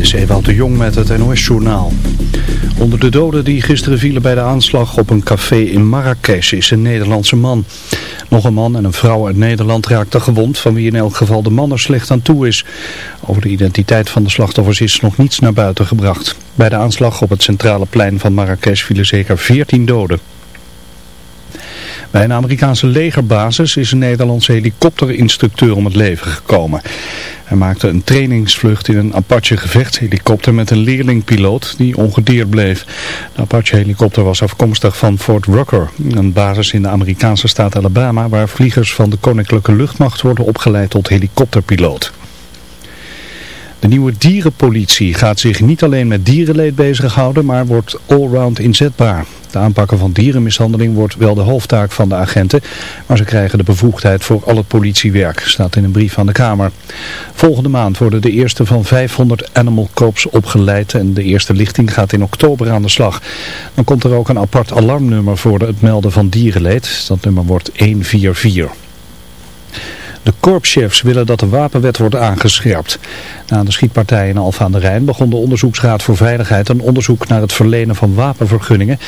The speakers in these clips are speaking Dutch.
is Ewout de Jong met het NOS-journaal. Onder de doden die gisteren vielen bij de aanslag op een café in Marrakesh is een Nederlandse man. Nog een man en een vrouw uit Nederland raakten gewond, van wie in elk geval de man er slecht aan toe is. Over de identiteit van de slachtoffers is nog niets naar buiten gebracht. Bij de aanslag op het centrale plein van Marrakesh vielen zeker 14 doden. Bij een Amerikaanse legerbasis is een Nederlandse helikopterinstructeur om het leven gekomen. Hij maakte een trainingsvlucht in een Apache gevechtshelikopter met een leerlingpiloot die ongedeerd bleef. De Apache helikopter was afkomstig van Fort Rucker, een basis in de Amerikaanse staat Alabama waar vliegers van de Koninklijke Luchtmacht worden opgeleid tot helikopterpiloot. De nieuwe dierenpolitie gaat zich niet alleen met dierenleed bezighouden, maar wordt allround inzetbaar. De aanpakken van dierenmishandeling wordt wel de hoofdtaak van de agenten, maar ze krijgen de bevoegdheid voor al het politiewerk, staat in een brief van de Kamer. Volgende maand worden de eerste van 500 animal cops opgeleid en de eerste lichting gaat in oktober aan de slag. Dan komt er ook een apart alarmnummer voor het melden van dierenleed. Dat nummer wordt 144. De korpschefs willen dat de wapenwet wordt aangescherpt. Na de schietpartij in Alfa aan de Rijn begon de Onderzoeksraad voor Veiligheid een onderzoek naar het verlenen van wapenvergunningen.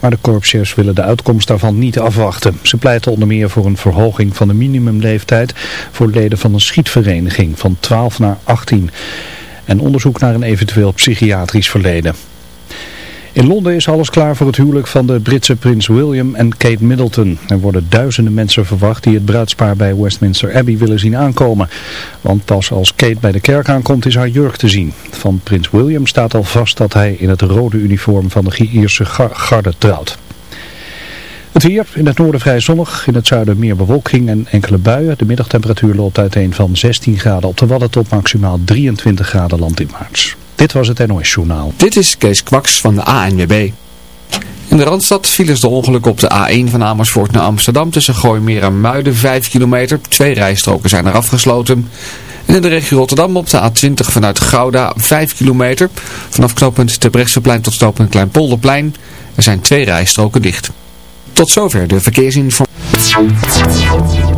Maar de korpschefs willen de uitkomst daarvan niet afwachten. Ze pleiten onder meer voor een verhoging van de minimumleeftijd voor leden van een schietvereniging van 12 naar 18. En onderzoek naar een eventueel psychiatrisch verleden. In Londen is alles klaar voor het huwelijk van de Britse prins William en Kate Middleton. Er worden duizenden mensen verwacht die het bruidspaar bij Westminster Abbey willen zien aankomen. Want pas als Kate bij de kerk aankomt is haar jurk te zien. Van prins William staat al vast dat hij in het rode uniform van de Ierse garde trouwt. Het weer, in het noorden vrij zonnig, in het zuiden meer bewolking en enkele buien. De middagtemperatuur loopt uiteen van 16 graden op de Wadden tot maximaal 23 graden landinwaarts. Dit was het NOS Journaal. Dit is Kees Kwaks van de ANWB. In de Randstad vielen de ongeluk op de A1 van Amersfoort naar Amsterdam tussen Gooimeer en Muiden 5 kilometer. Twee rijstroken zijn er afgesloten. En in de regio Rotterdam op de A20 vanuit Gouda 5 kilometer. Vanaf knooppunt Terbrechtseplein tot knooppunt Kleinpolderplein. Er zijn twee rijstroken dicht. Tot zover de verkeersinformatie.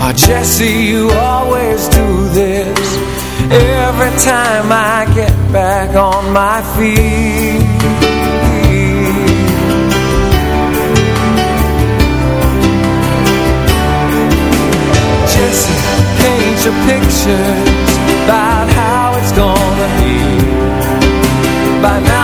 Oh, Jesse, you always do this. Every time I get back on my feet. Jesse, paint your pictures About how it's gonna be. By now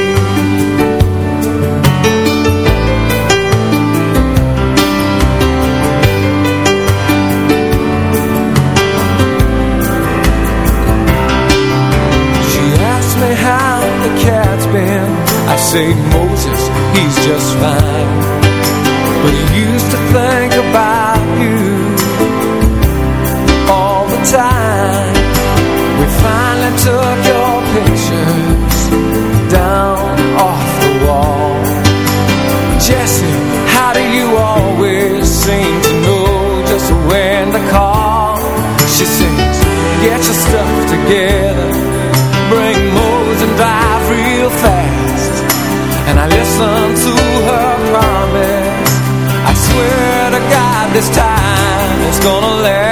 say Moses, he's just fine. But he used to think this time it's gonna last.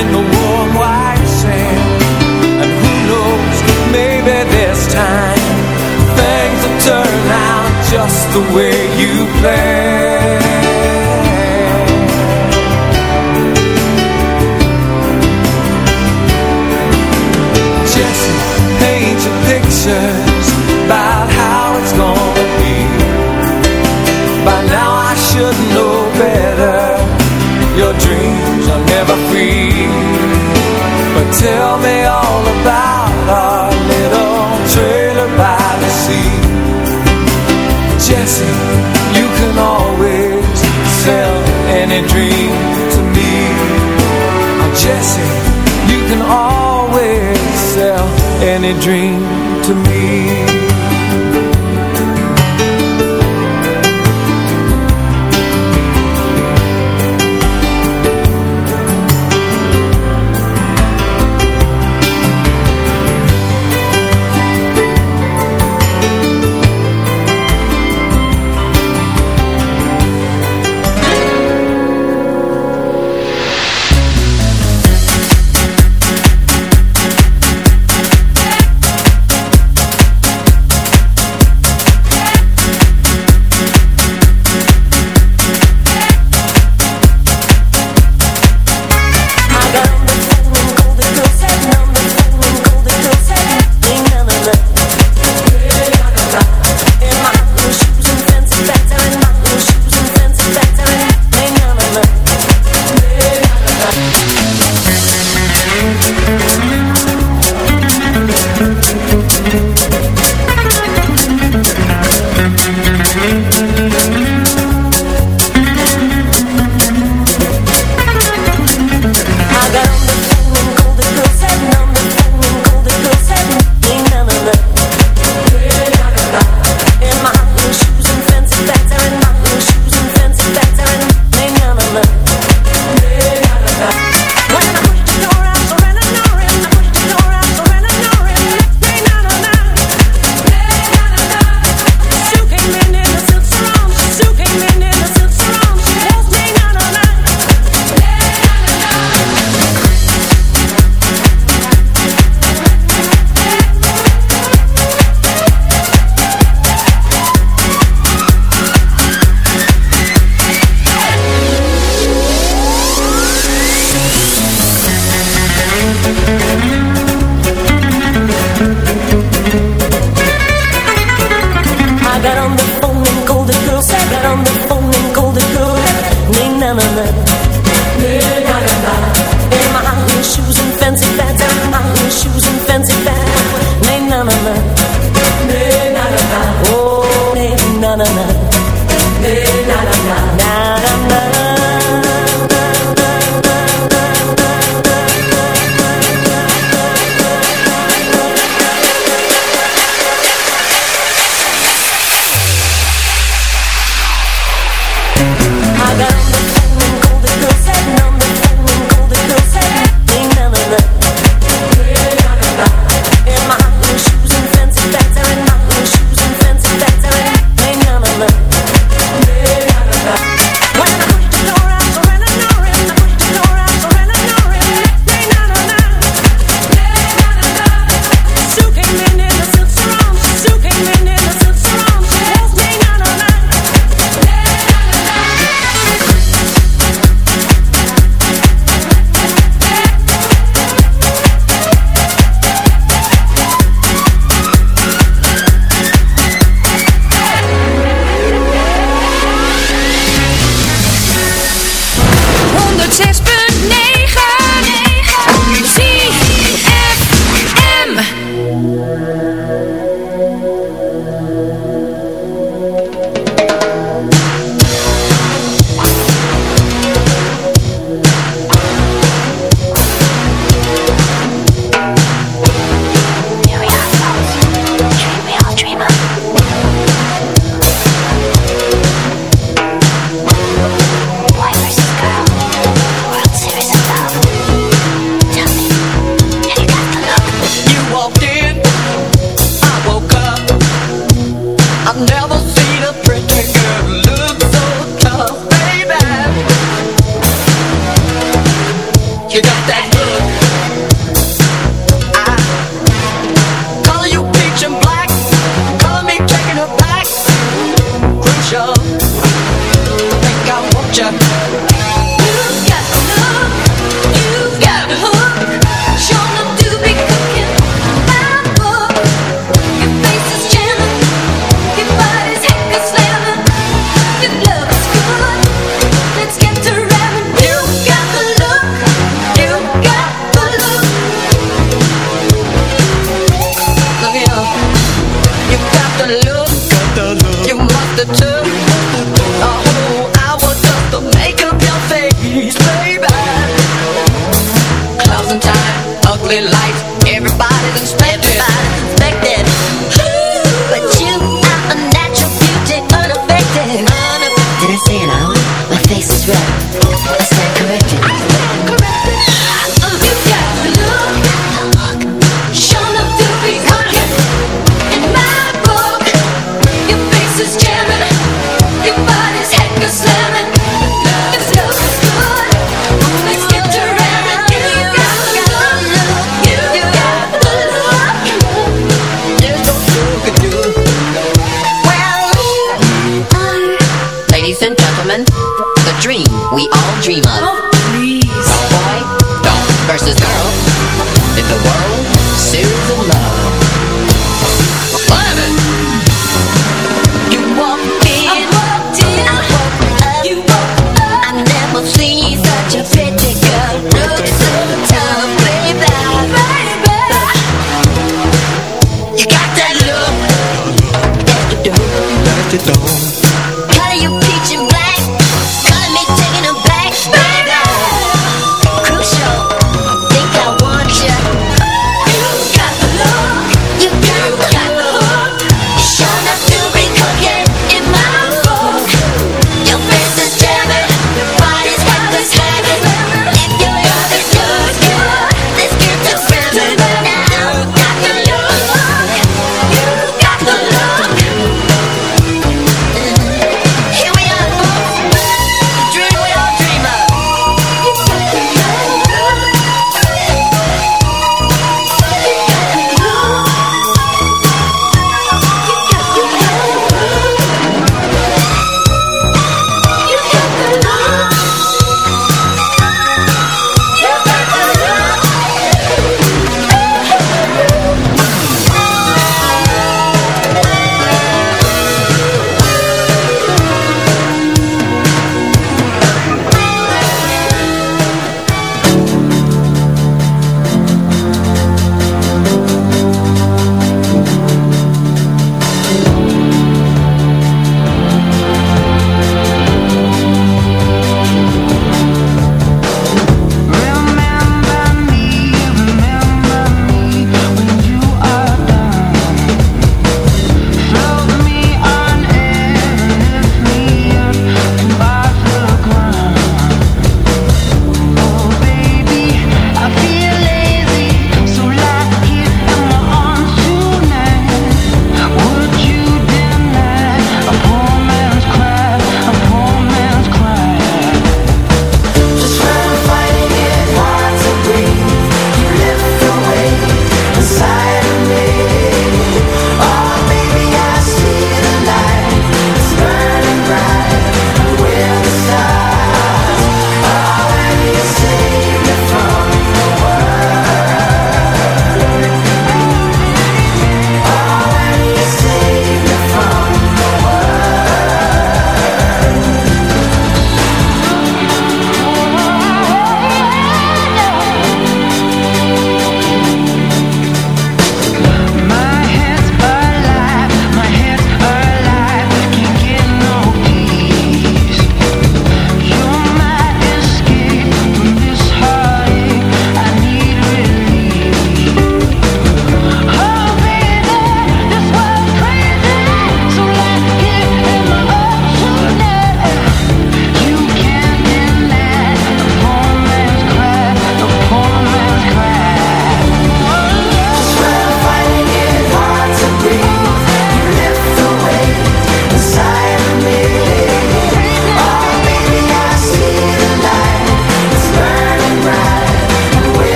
in the warm white sand. And who knows, maybe this time Things will turn out just the way you planned. play like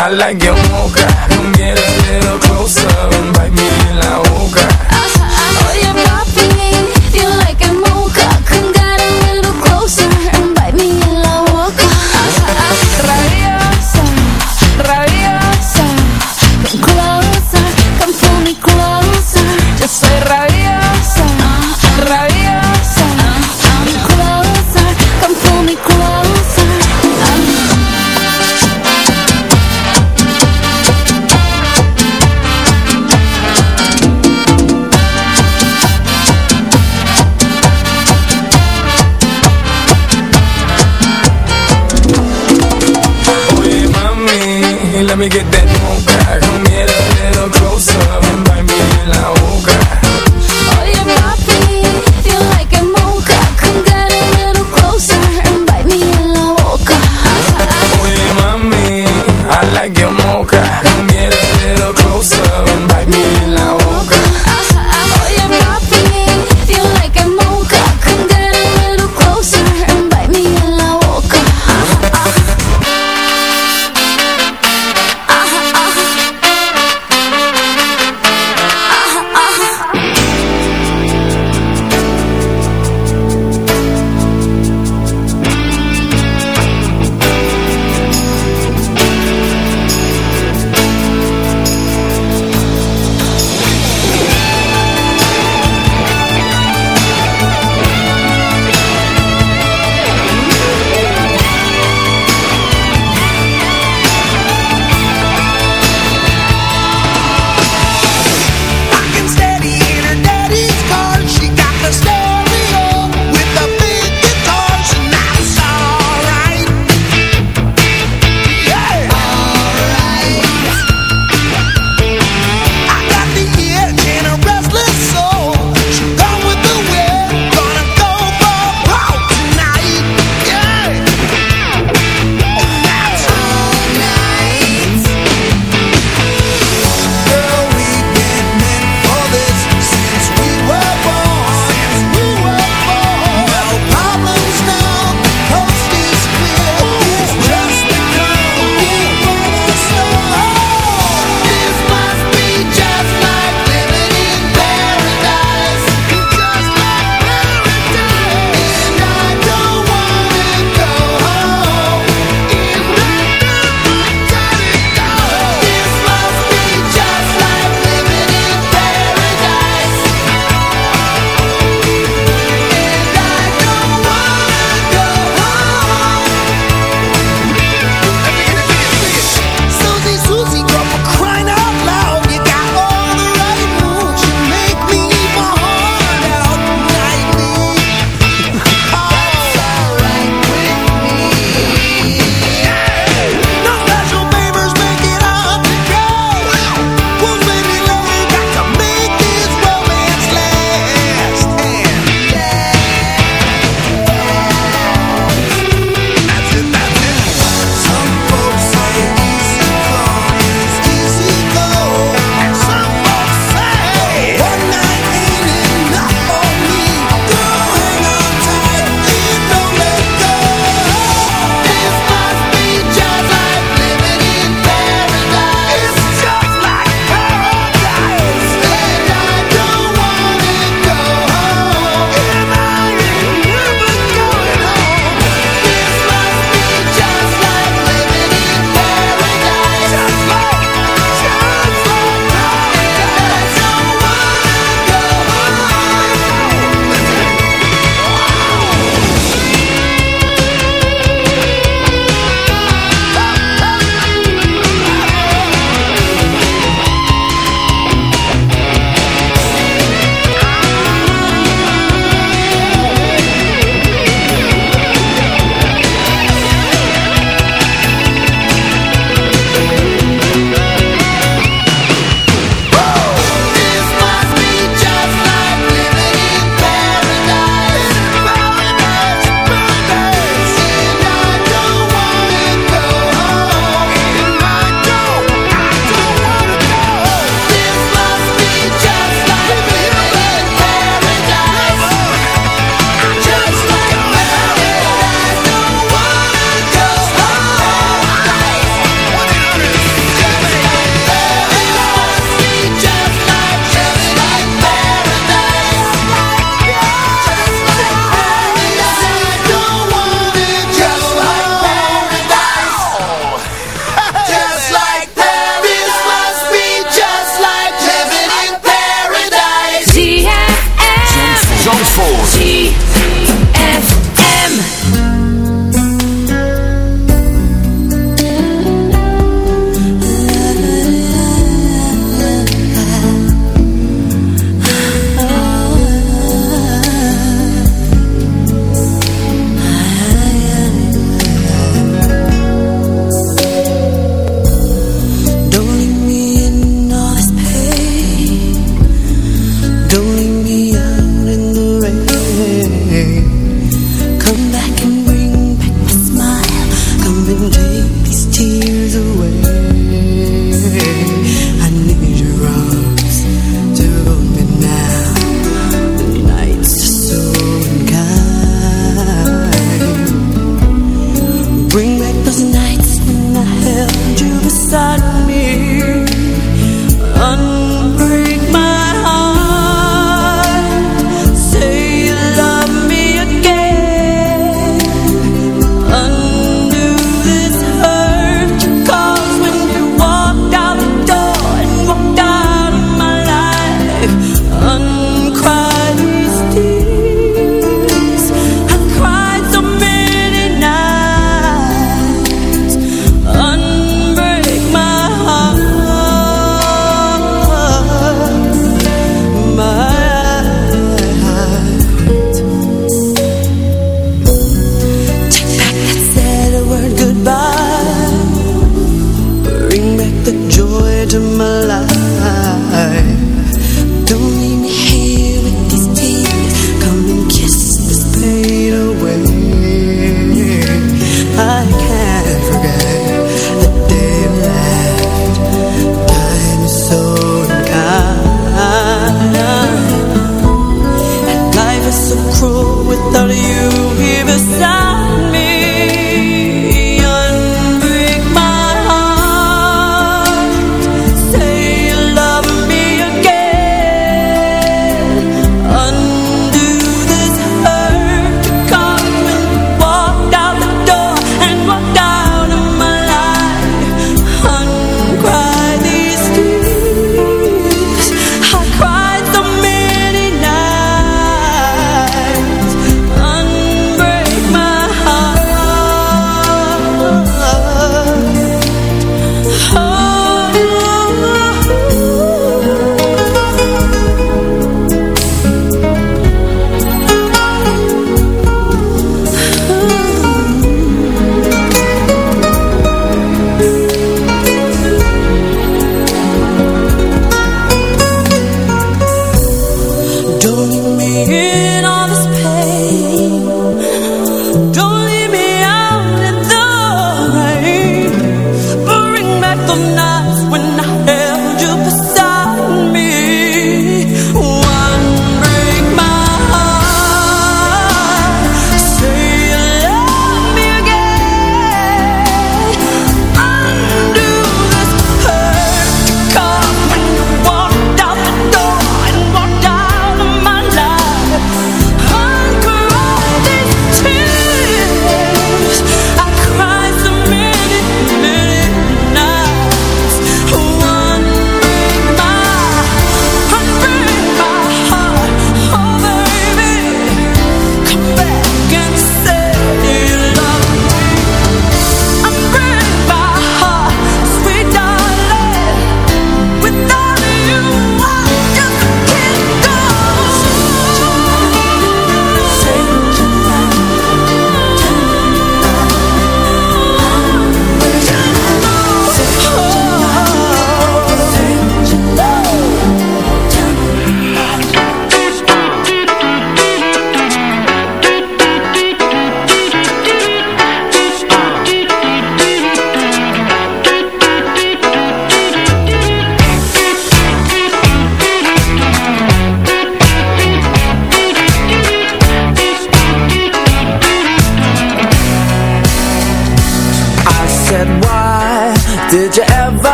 I like your mocha. Come get a little closer and bite me in, I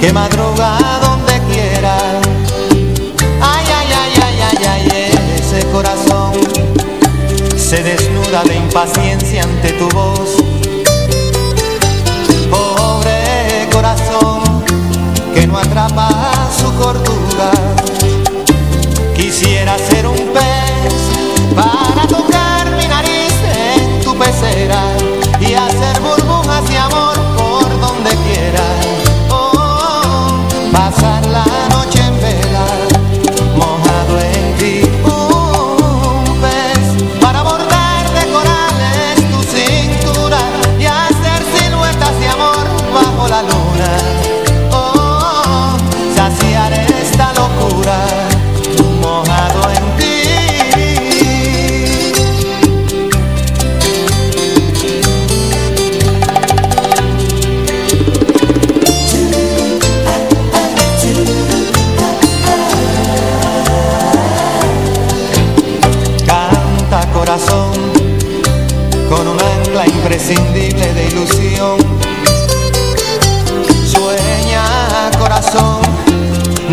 que madruga donde quiera. Ay, ay, ay, ay, ay, ay, ese corazón se desnuda de impaciencia ante tu voz. Pobre corazón que no atrapa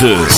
9.